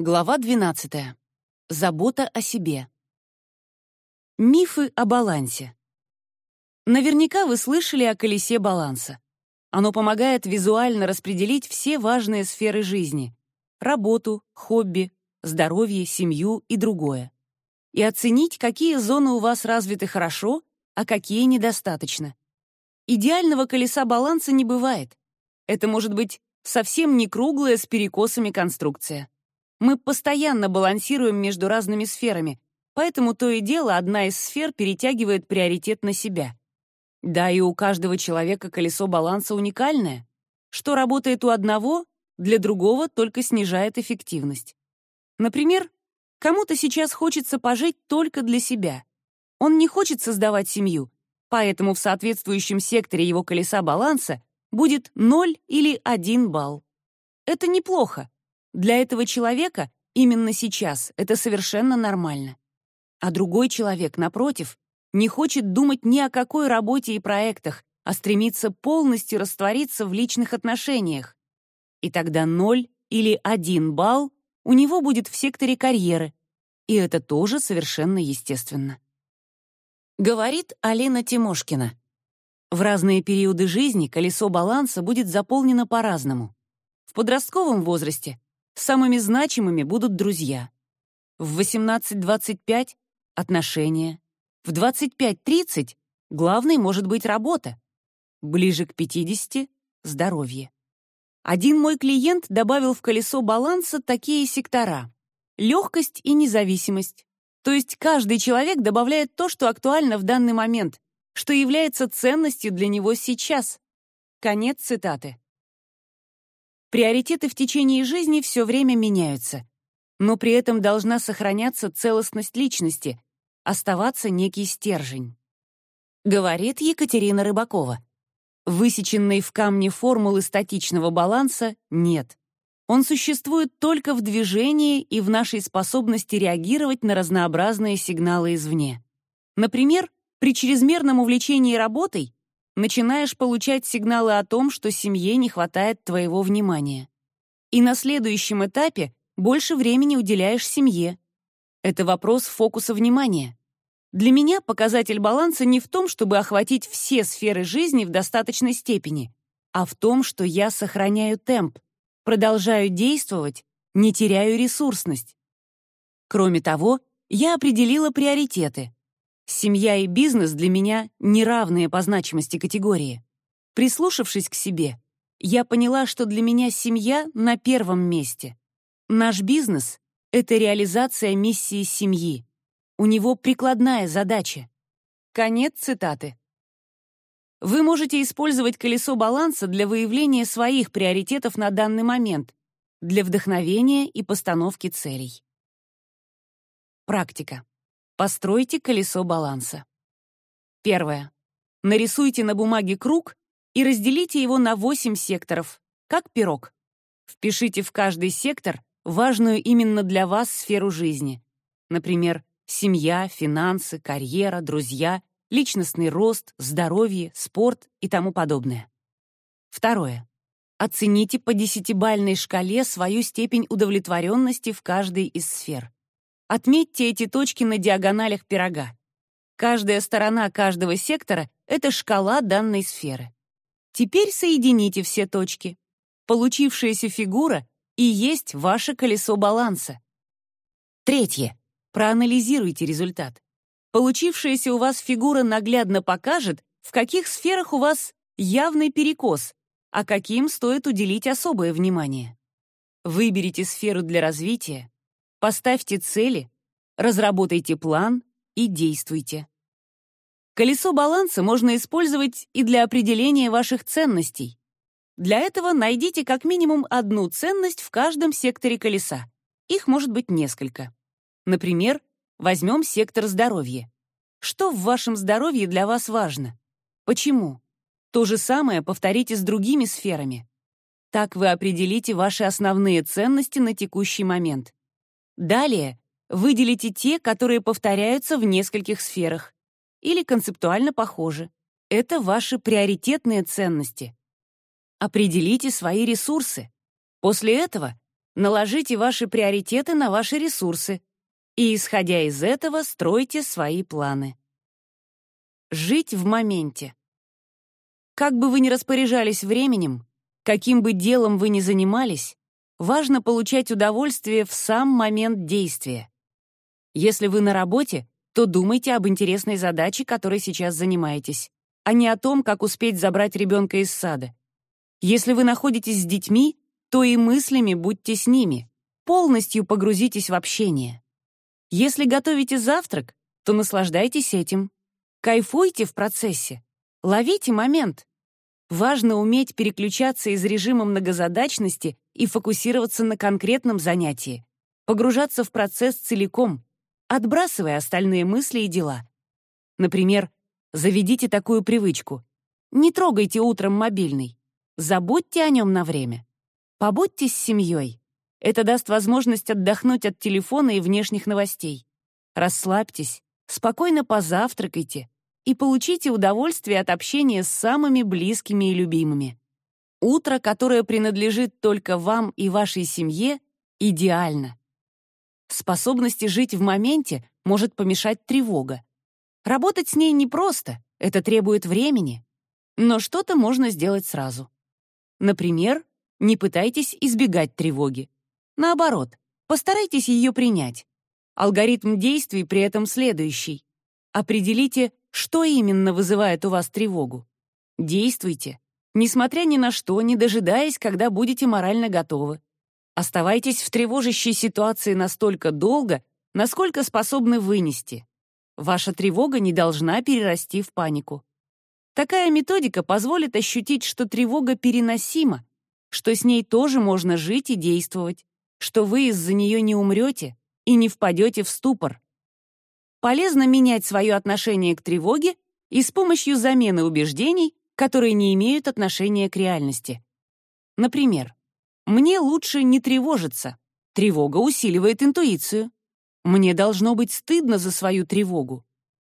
Глава 12. Забота о себе. Мифы о балансе. Наверняка вы слышали о колесе баланса. Оно помогает визуально распределить все важные сферы жизни — работу, хобби, здоровье, семью и другое. И оценить, какие зоны у вас развиты хорошо, а какие недостаточно. Идеального колеса баланса не бывает. Это может быть совсем не круглая с перекосами конструкция. Мы постоянно балансируем между разными сферами, поэтому то и дело одна из сфер перетягивает приоритет на себя. Да, и у каждого человека колесо баланса уникальное. Что работает у одного, для другого только снижает эффективность. Например, кому-то сейчас хочется пожить только для себя. Он не хочет создавать семью, поэтому в соответствующем секторе его колеса баланса будет 0 или 1 балл. Это неплохо, для этого человека именно сейчас это совершенно нормально. А другой человек, напротив, не хочет думать ни о какой работе и проектах, а стремится полностью раствориться в личных отношениях. И тогда ноль или один балл у него будет в секторе карьеры, и это тоже совершенно естественно. Говорит Алина Тимошкина. В разные периоды жизни колесо баланса будет заполнено по-разному. В подростковом возрасте Самыми значимыми будут друзья. В 18-25 — отношения. В 25-30 главной может быть работа. Ближе к 50 — здоровье. Один мой клиент добавил в колесо баланса такие сектора — легкость и независимость. То есть каждый человек добавляет то, что актуально в данный момент, что является ценностью для него сейчас. Конец цитаты. Приоритеты в течение жизни все время меняются, но при этом должна сохраняться целостность личности, оставаться некий стержень. Говорит Екатерина Рыбакова. Высеченной в камне формулы статичного баланса нет. Он существует только в движении и в нашей способности реагировать на разнообразные сигналы извне. Например, при чрезмерном увлечении работой начинаешь получать сигналы о том, что семье не хватает твоего внимания. И на следующем этапе больше времени уделяешь семье. Это вопрос фокуса внимания. Для меня показатель баланса не в том, чтобы охватить все сферы жизни в достаточной степени, а в том, что я сохраняю темп, продолжаю действовать, не теряю ресурсность. Кроме того, я определила приоритеты. Семья и бизнес для меня неравные по значимости категории. Прислушавшись к себе, я поняла, что для меня семья на первом месте. Наш бизнес — это реализация миссии семьи. У него прикладная задача. Конец цитаты. Вы можете использовать колесо баланса для выявления своих приоритетов на данный момент, для вдохновения и постановки целей. Практика. Постройте колесо баланса. Первое. Нарисуйте на бумаге круг и разделите его на 8 секторов, как пирог. Впишите в каждый сектор важную именно для вас сферу жизни. Например, семья, финансы, карьера, друзья, личностный рост, здоровье, спорт и тому подобное. Второе. Оцените по десятибальной шкале свою степень удовлетворенности в каждой из сфер. Отметьте эти точки на диагоналях пирога. Каждая сторона каждого сектора — это шкала данной сферы. Теперь соедините все точки. Получившаяся фигура и есть ваше колесо баланса. Третье. Проанализируйте результат. Получившаяся у вас фигура наглядно покажет, в каких сферах у вас явный перекос, а каким стоит уделить особое внимание. Выберите сферу для развития, Поставьте цели, разработайте план и действуйте. Колесо баланса можно использовать и для определения ваших ценностей. Для этого найдите как минимум одну ценность в каждом секторе колеса. Их может быть несколько. Например, возьмем сектор здоровья. Что в вашем здоровье для вас важно? Почему? То же самое повторите с другими сферами. Так вы определите ваши основные ценности на текущий момент. Далее выделите те, которые повторяются в нескольких сферах или концептуально похожи. Это ваши приоритетные ценности. Определите свои ресурсы. После этого наложите ваши приоритеты на ваши ресурсы и, исходя из этого, стройте свои планы. Жить в моменте. Как бы вы ни распоряжались временем, каким бы делом вы ни занимались, важно получать удовольствие в сам момент действия. Если вы на работе, то думайте об интересной задаче, которой сейчас занимаетесь, а не о том, как успеть забрать ребенка из сада. Если вы находитесь с детьми, то и мыслями будьте с ними, полностью погрузитесь в общение. Если готовите завтрак, то наслаждайтесь этим. Кайфуйте в процессе. Ловите момент. Важно уметь переключаться из режима многозадачности и фокусироваться на конкретном занятии, погружаться в процесс целиком, отбрасывая остальные мысли и дела. Например, заведите такую привычку. Не трогайте утром мобильный. Забудьте о нем на время. Побудьте с семьей. Это даст возможность отдохнуть от телефона и внешних новостей. Расслабьтесь, спокойно позавтракайте и получите удовольствие от общения с самыми близкими и любимыми. Утро, которое принадлежит только вам и вашей семье, идеально. Способности жить в моменте может помешать тревога. Работать с ней непросто, это требует времени. Но что-то можно сделать сразу. Например, не пытайтесь избегать тревоги. Наоборот, постарайтесь ее принять. Алгоритм действий при этом следующий. Определите, что именно вызывает у вас тревогу. Действуйте, несмотря ни на что, не дожидаясь, когда будете морально готовы. Оставайтесь в тревожащей ситуации настолько долго, насколько способны вынести. Ваша тревога не должна перерасти в панику. Такая методика позволит ощутить, что тревога переносима, что с ней тоже можно жить и действовать, что вы из-за нее не умрете и не впадете в ступор. Полезно менять свое отношение к тревоге и с помощью замены убеждений, которые не имеют отношения к реальности. Например, мне лучше не тревожиться. Тревога усиливает интуицию. Мне должно быть стыдно за свою тревогу.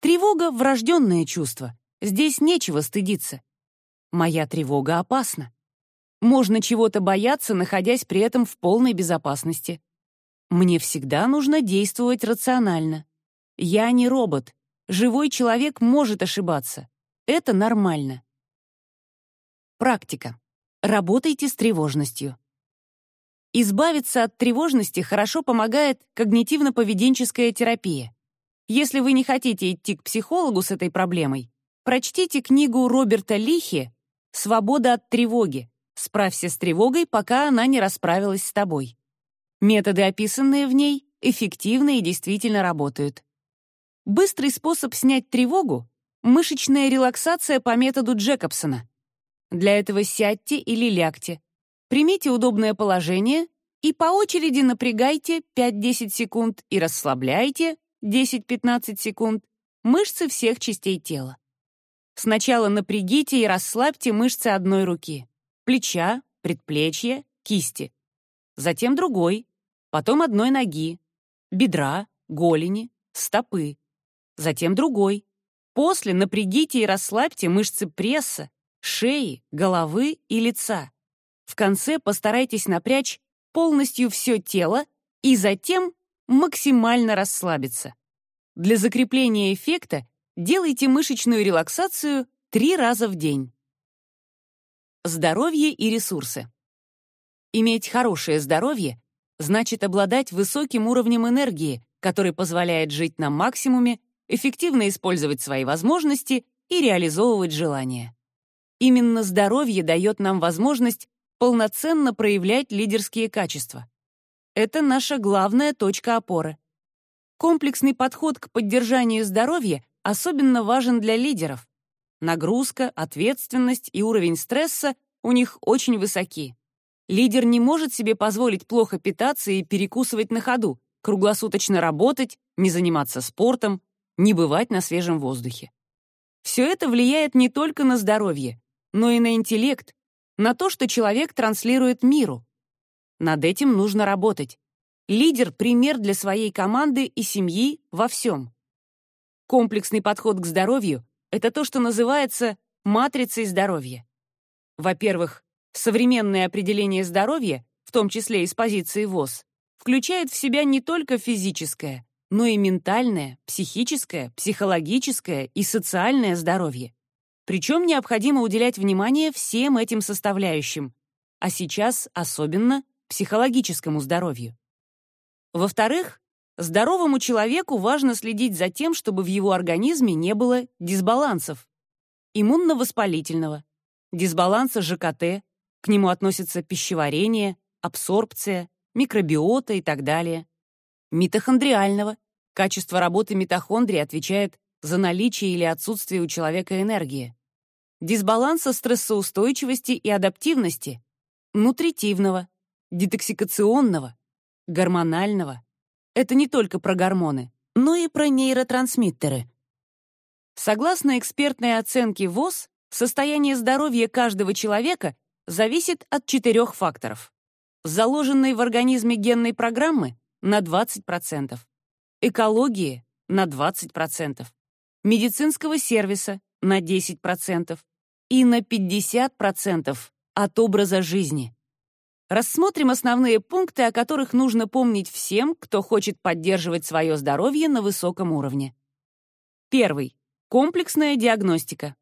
Тревога — врожденное чувство. Здесь нечего стыдиться. Моя тревога опасна. Можно чего-то бояться, находясь при этом в полной безопасности. Мне всегда нужно действовать рационально. Я не робот. Живой человек может ошибаться. Это нормально. Практика. Работайте с тревожностью. Избавиться от тревожности хорошо помогает когнитивно-поведенческая терапия. Если вы не хотите идти к психологу с этой проблемой, прочтите книгу Роберта Лихи «Свобода от тревоги. Справься с тревогой, пока она не расправилась с тобой». Методы, описанные в ней, эффективны и действительно работают. Быстрый способ снять тревогу — мышечная релаксация по методу Джекобсона. Для этого сядьте или лягте, Примите удобное положение и по очереди напрягайте 5-10 секунд и расслабляйте 10-15 секунд мышцы всех частей тела. Сначала напрягите и расслабьте мышцы одной руки, плеча, предплечья, кисти. Затем другой, потом одной ноги, бедра, голени, стопы. Затем другой. После напрягите и расслабьте мышцы пресса, шеи, головы и лица. В конце постарайтесь напрячь полностью все тело и затем максимально расслабиться. Для закрепления эффекта делайте мышечную релаксацию три раза в день. Здоровье и ресурсы. Иметь хорошее здоровье значит обладать высоким уровнем энергии, который позволяет жить на максимуме, эффективно использовать свои возможности и реализовывать желания. Именно здоровье дает нам возможность полноценно проявлять лидерские качества. Это наша главная точка опоры. Комплексный подход к поддержанию здоровья особенно важен для лидеров. Нагрузка, ответственность и уровень стресса у них очень высоки. Лидер не может себе позволить плохо питаться и перекусывать на ходу, круглосуточно работать, не заниматься спортом, не бывать на свежем воздухе. Все это влияет не только на здоровье, но и на интеллект, на то, что человек транслирует миру. Над этим нужно работать. Лидер — пример для своей команды и семьи во всем. Комплексный подход к здоровью — это то, что называется матрицей здоровья. Во-первых, современное определение здоровья в том числе из позиции ВОЗ, включает в себя не только физическое, но и ментальное, психическое, психологическое и социальное здоровье. Причем необходимо уделять внимание всем этим составляющим, а сейчас особенно психологическому здоровью. Во-вторых, здоровому человеку важно следить за тем, чтобы в его организме не было дисбалансов. Иммунно-воспалительного, дисбаланса ЖКТ, к нему относятся пищеварение, абсорбция, микробиота и так далее. Митохондриального. Качество работы митохондрии отвечает за наличие или отсутствие у человека энергии. Дисбаланса стрессоустойчивости и адаптивности. Нутритивного, детоксикационного, гормонального. Это не только про гормоны, но и про нейротрансмиттеры. Согласно экспертной оценке ВОЗ, состояние здоровья каждого человека зависит от четырех факторов. Заложенной в организме генной программы на 20%, экологии на 20%, медицинского сервиса на 10% и на 50% от образа жизни. Рассмотрим основные пункты, о которых нужно помнить всем, кто хочет поддерживать свое здоровье на высоком уровне. Первый. Комплексная диагностика.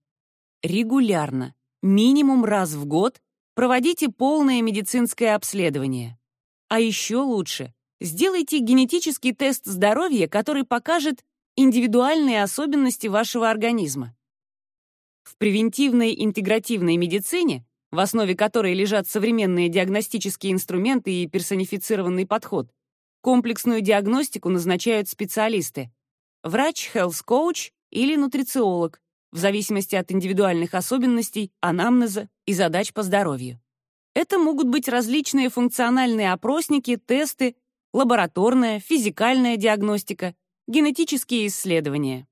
Регулярно, минимум раз в год, проводите полное медицинское обследование. А еще лучше, сделайте генетический тест здоровья, который покажет индивидуальные особенности вашего организма. В превентивной интегративной медицине в основе которой лежат современные диагностические инструменты и персонифицированный подход, комплексную диагностику назначают специалисты — врач, health-коуч или нутрициолог, в зависимости от индивидуальных особенностей, анамнеза и задач по здоровью. Это могут быть различные функциональные опросники, тесты, лабораторная, физикальная диагностика, генетические исследования.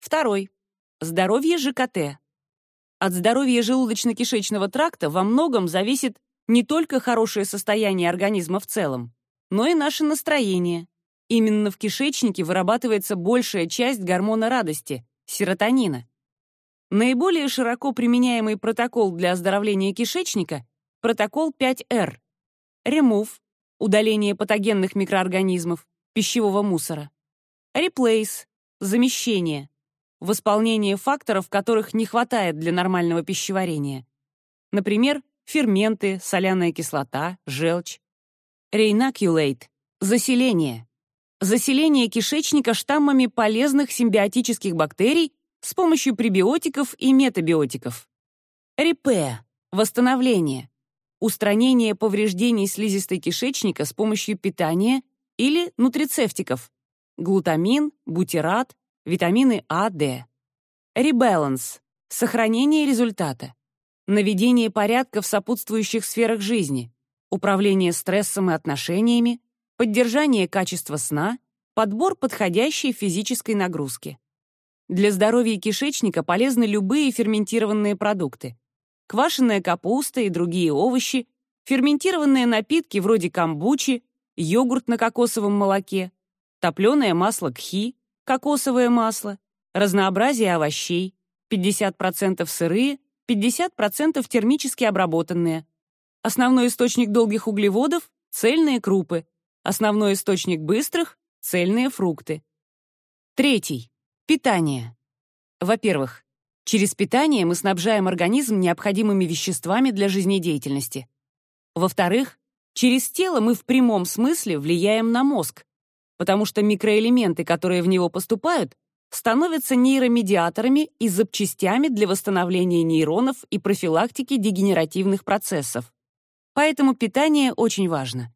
Второй. Здоровье ЖКТ. От здоровья желудочно-кишечного тракта во многом зависит не только хорошее состояние организма в целом, но и наше настроение. Именно в кишечнике вырабатывается большая часть гормона радости — серотонина. Наиболее широко применяемый протокол для оздоровления кишечника — протокол 5R. Remove — удаление патогенных микроорганизмов, пищевого мусора. Replace — замещение, восполнение факторов, которых не хватает для нормального пищеварения. Например, ферменты, соляная кислота, желчь. Реинакюлейт — заселение. Заселение кишечника штаммами полезных симбиотических бактерий с помощью пребиотиков и метабиотиков. Репе — восстановление. Устранение повреждений слизистой кишечника с помощью питания или нутрицептиков. Глутамин, бутират, витамины А, Д. Ребаланс — сохранение результата. Наведение порядка в сопутствующих сферах жизни. Управление стрессом и отношениями. Поддержание качества сна. Подбор подходящей физической нагрузки. Для здоровья кишечника полезны любые ферментированные продукты. Квашеная капуста и другие овощи, ферментированные напитки вроде камбучи, йогурт на кокосовом молоке, топленое масло кхи, кокосовое масло, разнообразие овощей, 50% сырые, 50% термически обработанные. Основной источник долгих углеводов — цельные крупы. Основной источник быстрых — цельные фрукты. Третий. Питание. Во-первых, через питание мы снабжаем организм необходимыми веществами для жизнедеятельности. Во-вторых, через тело мы в прямом смысле влияем на мозг, потому что микроэлементы, которые в него поступают, становятся нейромедиаторами и запчастями для восстановления нейронов и профилактики дегенеративных процессов. Поэтому питание очень важно.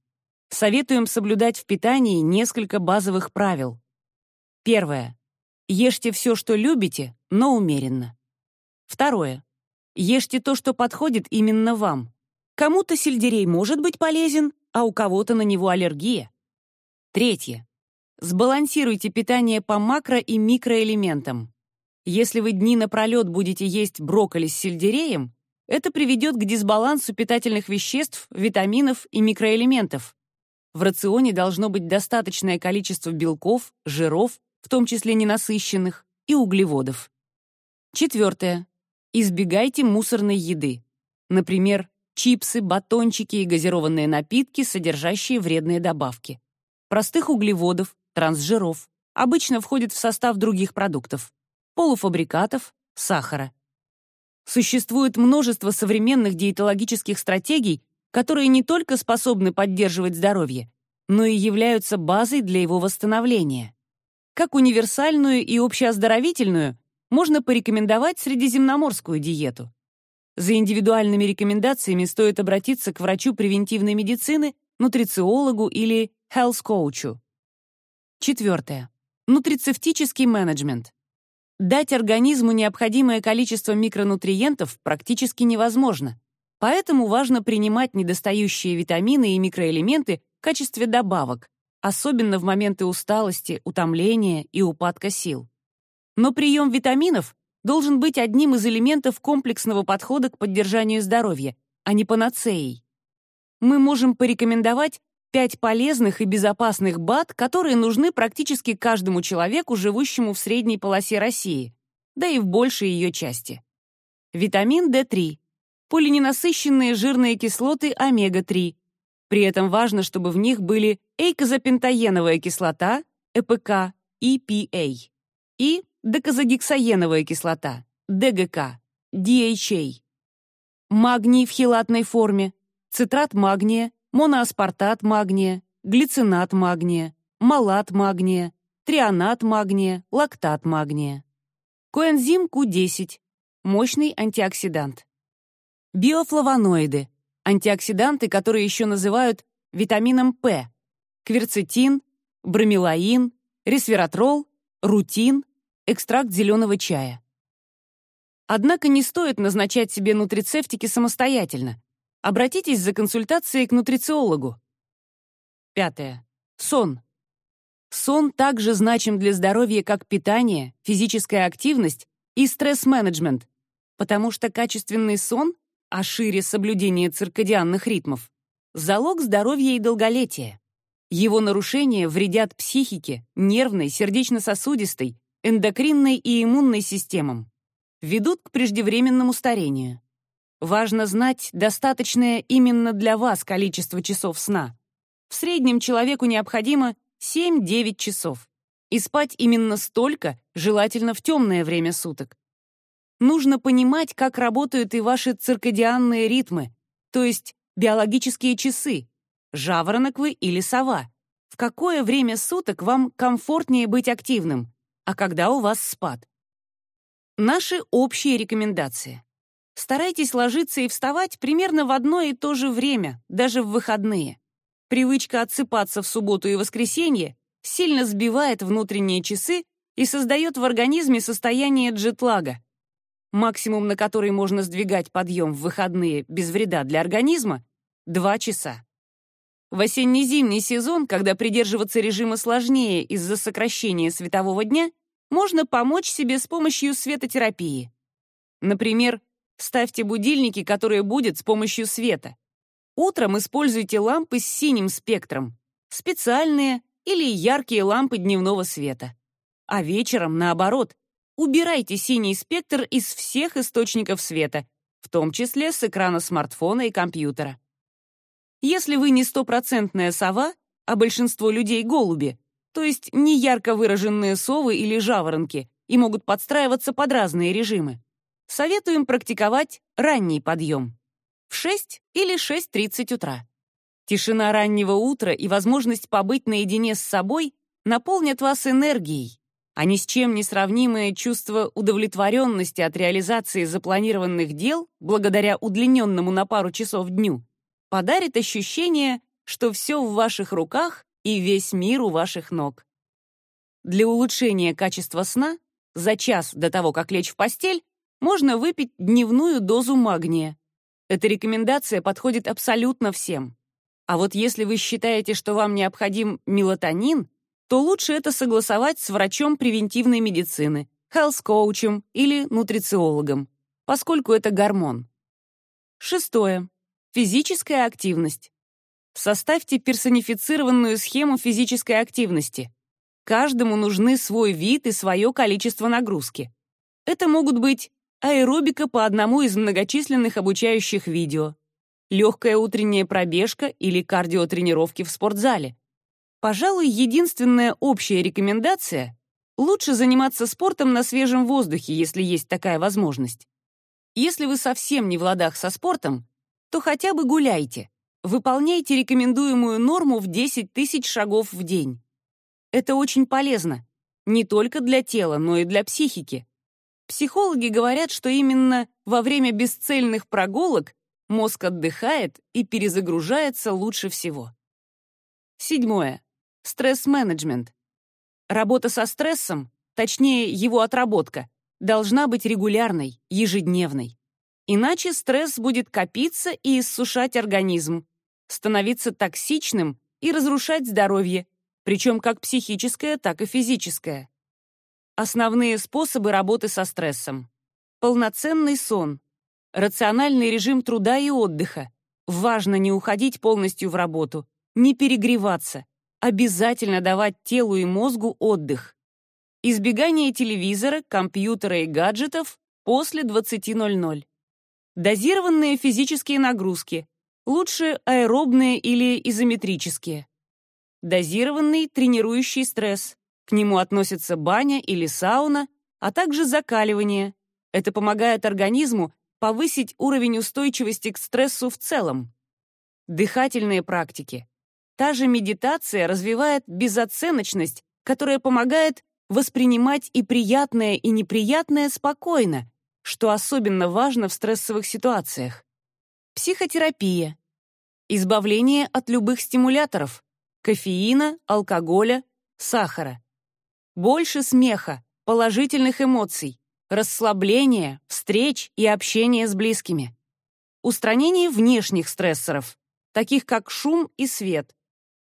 Советуем соблюдать в питании несколько базовых правил. Первое. Ешьте все, что любите, но умеренно. Второе. Ешьте то, что подходит именно вам. Кому-то сельдерей может быть полезен, а у кого-то на него аллергия. Третье. Сбалансируйте питание по макро- и микроэлементам. Если вы дни напролет будете есть брокколи с сельдереем, это приведет к дисбалансу питательных веществ, витаминов и микроэлементов. В рационе должно быть достаточное количество белков, жиров, в том числе ненасыщенных, и углеводов. Четвертое. Избегайте мусорной еды. Например, чипсы, батончики и газированные напитки, содержащие вредные добавки. Простых углеводов, трансжиров, обычно входит в состав других продуктов, полуфабрикатов, сахара. Существует множество современных диетологических стратегий, которые не только способны поддерживать здоровье, но и являются базой для его восстановления. Как универсальную и общеоздоровительную можно порекомендовать средиземноморскую диету. За индивидуальными рекомендациями стоит обратиться к врачу превентивной медицины, нутрициологу или health-коучу. Четвертое. Нутрицептический менеджмент. Дать организму необходимое количество микронутриентов практически невозможно, поэтому важно принимать недостающие витамины и микроэлементы в качестве добавок, особенно в моменты усталости, утомления и упадка сил. Но прием витаминов должен быть одним из элементов комплексного подхода к поддержанию здоровья, а не панацеей. Мы можем порекомендовать пять полезных и безопасных БАД, которые нужны практически каждому человеку, живущему в средней полосе России, да и в большей ее части. Витамин D3, полиненасыщенные жирные кислоты омега-3. При этом важно, чтобы в них были эйкозапентаеновая кислота, ЭПК, EPA, и декозагексаеновая кислота, ДГК, DHA. Магний в хелатной форме, цитрат магния, моноаспартат магния, глицинат магния, малат магния, трионат магния, лактат магния. Коэнзим Q10 – мощный антиоксидант. Биофлавоноиды – антиоксиданты, которые еще называют витамином П, кверцетин, бромелаин, ресвератрол, рутин, экстракт зеленого чая. Однако не стоит назначать себе нутрицептики самостоятельно. Обратитесь за консультацией к нутрициологу. Пятое. Сон. Сон также значим для здоровья, как питание, физическая активность и стресс-менеджмент, потому что качественный сон, а шире соблюдение циркадианных ритмов, залог здоровья и долголетия. Его нарушения вредят психике, нервной, сердечно-сосудистой, эндокринной и иммунной системам, ведут к преждевременному старению. Важно знать достаточное именно для вас количество часов сна. В среднем человеку необходимо 7-9 часов. И спать именно столько, желательно в темное время суток. Нужно понимать, как работают и ваши циркадианные ритмы, то есть биологические часы, жаворонок вы или сова. В какое время суток вам комфортнее быть активным, а когда у вас спад? Наши общие рекомендации. Старайтесь ложиться и вставать примерно в одно и то же время, даже в выходные. Привычка отсыпаться в субботу и воскресенье сильно сбивает внутренние часы и создает в организме состояние джетлага. Максимум, на который можно сдвигать подъем в выходные без вреда для организма — 2 часа. В осенне-зимний сезон, когда придерживаться режима сложнее из-за сокращения светового дня, можно помочь себе с помощью светотерапии. Например, ставьте будильники, которые будут с помощью света. Утром используйте лампы с синим спектром, специальные или яркие лампы дневного света. А вечером, наоборот, убирайте синий спектр из всех источников света, в том числе с экрана смартфона и компьютера. Если вы не стопроцентная сова, а большинство людей — голуби, то есть не ярко выраженные совы или жаворонки, и могут подстраиваться под разные режимы, советуем практиковать ранний подъем в 6 или 6.30 утра. Тишина раннего утра и возможность побыть наедине с собой наполнят вас энергией, а ни с чем не сравнимое чувство удовлетворенности от реализации запланированных дел благодаря удлиненному на пару часов дню подарит ощущение, что все в ваших руках и весь мир у ваших ног. Для улучшения качества сна за час до того, как лечь в постель, можно выпить дневную дозу магния. Эта рекомендация подходит абсолютно всем. А вот если вы считаете, что вам необходим мелатонин, то лучше это согласовать с врачом превентивной медицины, health-коучем или нутрициологом, поскольку это гормон. Шестое. Физическая активность. Составьте персонифицированную схему физической активности. Каждому нужны свой вид и свое количество нагрузки. Это могут быть аэробика по одному из многочисленных обучающих видео, легкая утренняя пробежка или кардиотренировки в спортзале. Пожалуй, единственная общая рекомендация — лучше заниматься спортом на свежем воздухе, если есть такая возможность. Если вы совсем не в ладах со спортом, то хотя бы гуляйте, выполняйте рекомендуемую норму в 10 тысяч шагов в день. Это очень полезно, не только для тела, но и для психики. Психологи говорят, что именно во время бесцельных прогулок мозг отдыхает и перезагружается лучше всего. Седьмое. Стресс-менеджмент. Работа со стрессом, точнее его отработка, должна быть регулярной, ежедневной. Иначе стресс будет копиться и иссушать организм, становиться токсичным и разрушать здоровье, причем как психическое, так и физическое. Основные способы работы со стрессом. Полноценный сон. Рациональный режим труда и отдыха. Важно не уходить полностью в работу, не перегреваться. Обязательно давать телу и мозгу отдых. Избегание телевизора, компьютера и гаджетов после 20.00. Дозированные физические нагрузки. Лучше аэробные или изометрические. Дозированный тренирующий стресс. К нему относятся баня или сауна, а также закаливание. Это помогает организму повысить уровень устойчивости к стрессу в целом. Дыхательные практики. Та же медитация развивает безоценочность, которая помогает воспринимать и приятное, и неприятное спокойно, что особенно важно в стрессовых ситуациях. Психотерапия. Избавление от любых стимуляторов, кофеина, алкоголя, сахара. Больше смеха, положительных эмоций, расслабления, встреч и общения с близкими. Устранение внешних стрессоров, таких как шум и свет.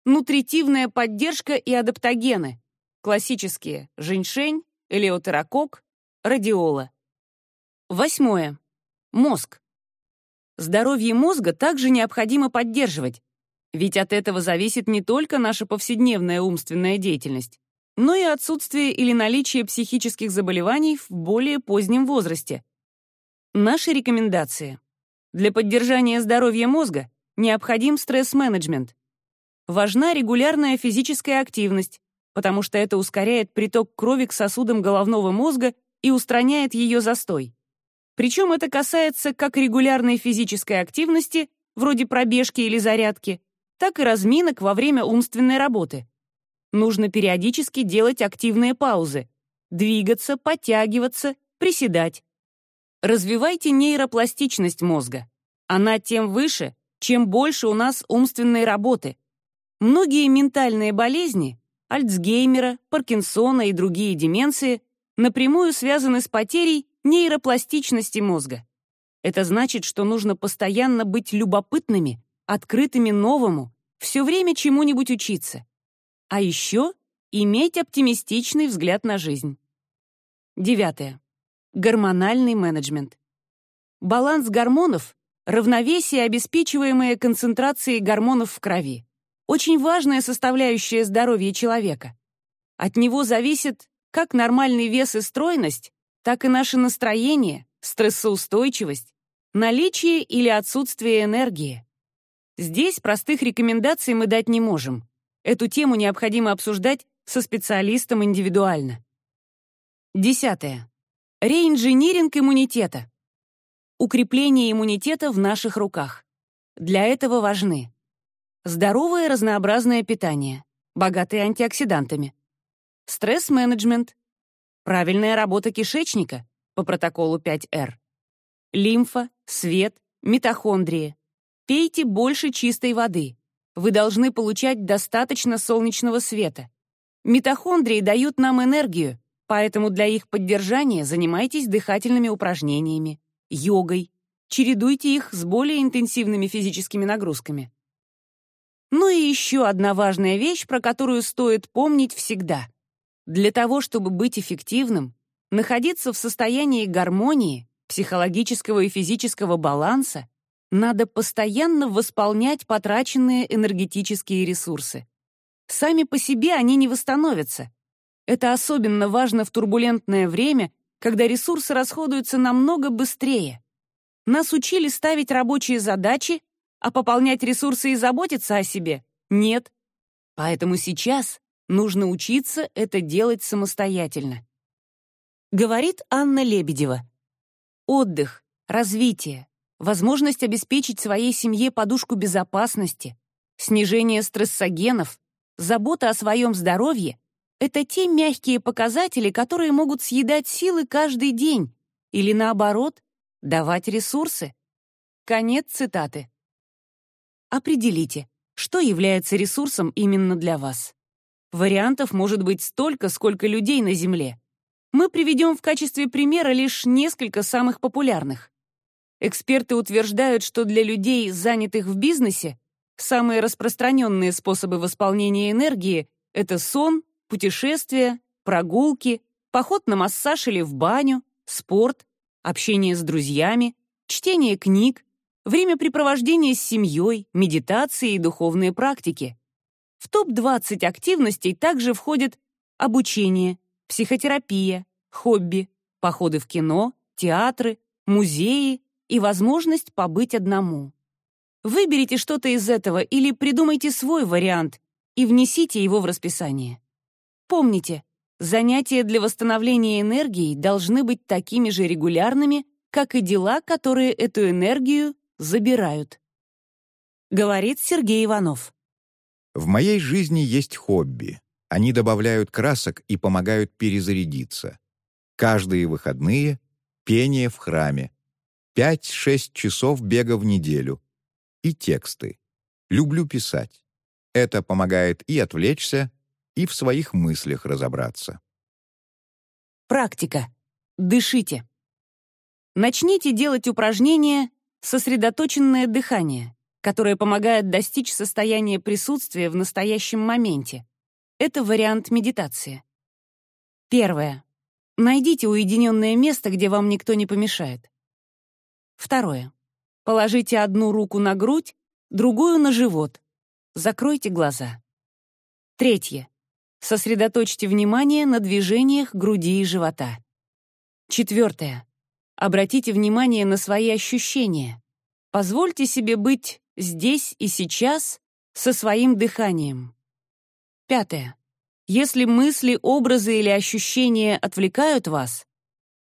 Нутритивная поддержка и адаптогены, классические женьшень, элеутерокок, радиола. Восьмое. Мозг. Здоровье мозга также необходимо поддерживать, ведь от этого зависит не только наша повседневная умственная деятельность, но и отсутствие или наличие психических заболеваний в более позднем возрасте. Наши рекомендации. Для поддержания здоровья мозга необходим стресс-менеджмент. Важна регулярная физическая активность, потому что это ускоряет приток крови к сосудам головного мозга и устраняет ее застой. Причем это касается как регулярной физической активности, вроде пробежки или зарядки, так и разминок во время умственной работы. Нужно периодически делать активные паузы, двигаться, подтягиваться, приседать. Развивайте нейропластичность мозга. Она тем выше, чем больше у нас умственной работы. Многие ментальные болезни — Альцгеймера, Паркинсона и другие деменции — напрямую связаны с потерей нейропластичности мозга. Это значит, что нужно постоянно быть любопытными открытыми новому, все время чему-нибудь учиться. А еще иметь оптимистичный взгляд на жизнь. Девятое. Гормональный менеджмент. Баланс гормонов — равновесие, обеспечиваемое концентрацией гормонов в крови. Очень важная составляющая здоровья человека. От него зависит как нормальный вес и стройность, так и наше настроение, стрессоустойчивость, наличие или отсутствие энергии. Здесь простых рекомендаций мы дать не можем. Эту тему необходимо обсуждать со специалистом индивидуально. Десятое. Реинжиниринг иммунитета. Укрепление иммунитета в наших руках. Для этого важны здоровое разнообразное питание, богатое антиоксидантами, стресс-менеджмент, правильная работа кишечника по протоколу 5Р, лимфа, свет, митохондрии, Пейте больше чистой воды. Вы должны получать достаточно солнечного света. Митохондрии дают нам энергию, поэтому для их поддержания занимайтесь дыхательными упражнениями, йогой, чередуйте их с более интенсивными физическими нагрузками. Ну и еще одна важная вещь, про которую стоит помнить всегда. Для того, чтобы быть эффективным, находиться в состоянии гармонии, психологического и физического баланса, надо постоянно восполнять потраченные энергетические ресурсы. Сами по себе они не восстановятся. Это особенно важно в турбулентное время, когда ресурсы расходуются намного быстрее. Нас учили ставить рабочие задачи а пополнять ресурсы и заботиться о себе — нет. Поэтому сейчас нужно учиться это делать самостоятельно. Говорит Анна Лебедева. Отдых, развитие, возможность обеспечить своей семье подушку безопасности, снижение стрессогенов, забота о своем здоровье — это те мягкие показатели, которые могут съедать силы каждый день или, наоборот, давать ресурсы. Конец цитаты. Определите, что является ресурсом именно для вас. Вариантов может быть столько, сколько людей на Земле. Мы приведем в качестве примера лишь несколько самых популярных. Эксперты утверждают, что для людей, занятых в бизнесе, самые распространенные способы восполнения энергии — это сон, путешествия, прогулки, поход на массаж или в баню, спорт, общение с друзьями, чтение книг, времяпрепровождение с семьей, медитации и духовные практики. В топ-20 активностей также входят обучение, психотерапия, хобби, походы в кино, театры, музеи и возможность побыть одному. Выберите что-то из этого или придумайте свой вариант и внесите его в расписание. Помните, занятия для восстановления энергии должны быть такими же регулярными, как и дела, которые эту энергию забирают. Говорит Сергей Иванов. В моей жизни есть хобби. Они добавляют красок и помогают перезарядиться. Каждые выходные — пение в храме, 5-6 часов бега в неделю. И тексты. Люблю писать. Это помогает и отвлечься, и в своих мыслях разобраться. Практика. Дышите. Начните делать упражнения «Сосредоточенное дыхание», которое помогает достичь состояния присутствия в настоящем моменте. Это вариант медитации. Первое. Найдите уединенное место, где вам никто не помешает. Второе. Положите одну руку на грудь, другую на живот. Закройте глаза. Третье. Сосредоточьте внимание на движениях груди и живота. Четвертое. Обратите внимание на свои ощущения. Позвольте себе быть здесь и сейчас со своим дыханием. Пятое. Если мысли, образы или ощущения отвлекают вас,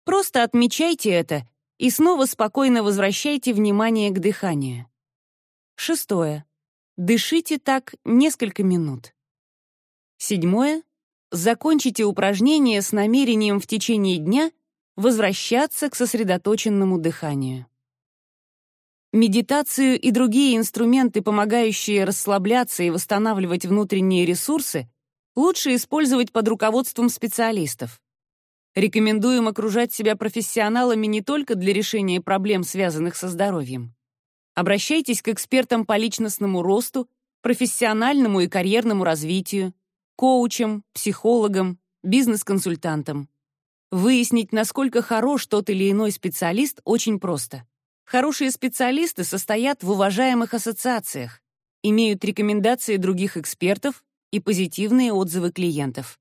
просто отмечайте это и снова спокойно возвращайте внимание к дыханию. Шестое. Дышите так несколько минут. Седьмое. Закончите упражнение с намерением в течение дня возвращаться к сосредоточенному дыханию. Медитацию и другие инструменты, помогающие расслабляться и восстанавливать внутренние ресурсы, лучше использовать под руководством специалистов. Рекомендуем окружать себя профессионалами не только для решения проблем, связанных со здоровьем. Обращайтесь к экспертам по личностному росту, профессиональному и карьерному развитию, коучам, психологам, бизнес-консультантам. Выяснить, насколько хорош тот или иной специалист, очень просто. Хорошие специалисты состоят в уважаемых ассоциациях, имеют рекомендации других экспертов и позитивные отзывы клиентов.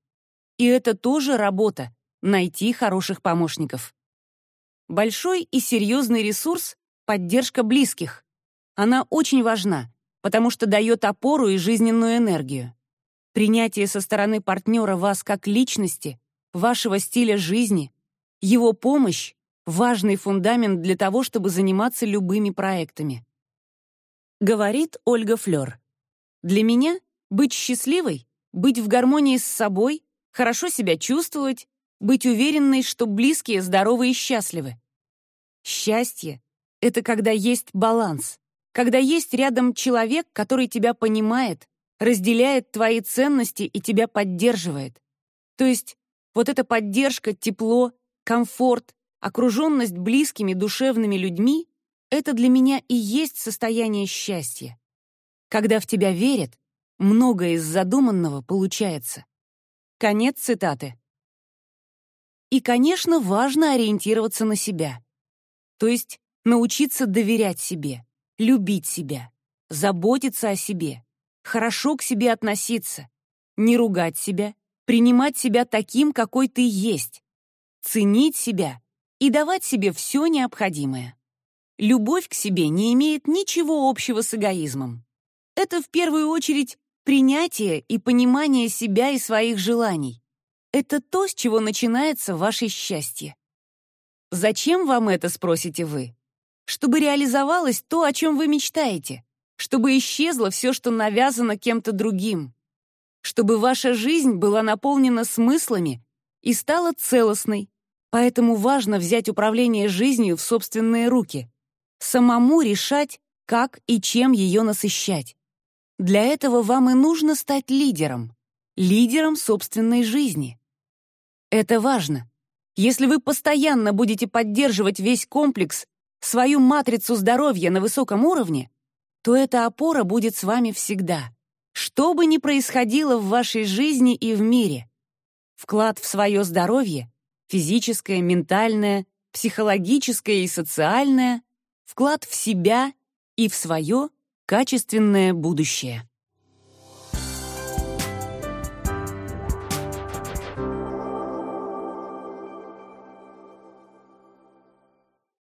И это тоже работа, найти хороших помощников. Большой и серьезный ресурс — поддержка близких. Она очень важна, потому что дает опору и жизненную энергию. Принятие со стороны партнера вас как личности, вашего стиля жизни, его помощь — важный фундамент для того, чтобы заниматься любыми проектами. Говорит Ольга Флёр. Для меня быть счастливой, быть в гармонии с собой, хорошо себя чувствовать быть уверенной, что близкие здоровы и счастливы. Счастье — это когда есть баланс, когда есть рядом человек, который тебя понимает, разделяет твои ценности и тебя поддерживает. То есть вот эта поддержка, тепло, комфорт, окруженность близкими душевными людьми — это для меня и есть состояние счастья. Когда в тебя верят, многое из задуманного получается. Конец цитаты. И, конечно, важно ориентироваться на себя. То есть научиться доверять себе, любить себя, заботиться о себе, хорошо к себе относиться, не ругать себя, принимать себя таким, какой ты есть, ценить себя и давать себе все необходимое. любовь к себе не имеет ничего общего с эгоизмом. Это в первую очередь принятие и понимание себя и своих желаний. Это то, с чего начинается ваше счастье. Зачем вам это, спросите вы? Чтобы реализовалось то, о чем вы мечтаете, чтобы исчезло все, что навязано кем-то другим, чтобы ваша жизнь была наполнена смыслами и стала целостной, поэтому важно взять управление жизнью в собственные руки, самому решать, как и чем ее насыщать. Для этого вам и нужно стать лидером, лидером собственной жизни. Это важно. Если вы постоянно будете поддерживать весь комплекс, свою матрицу здоровья на высоком уровне, то эта опора будет с вами всегда, что бы ни происходило в вашей жизни и в мире. Вклад в свое здоровье — физическое, ментальное, психологическое и социальное, вклад в себя и в свое качественное будущее.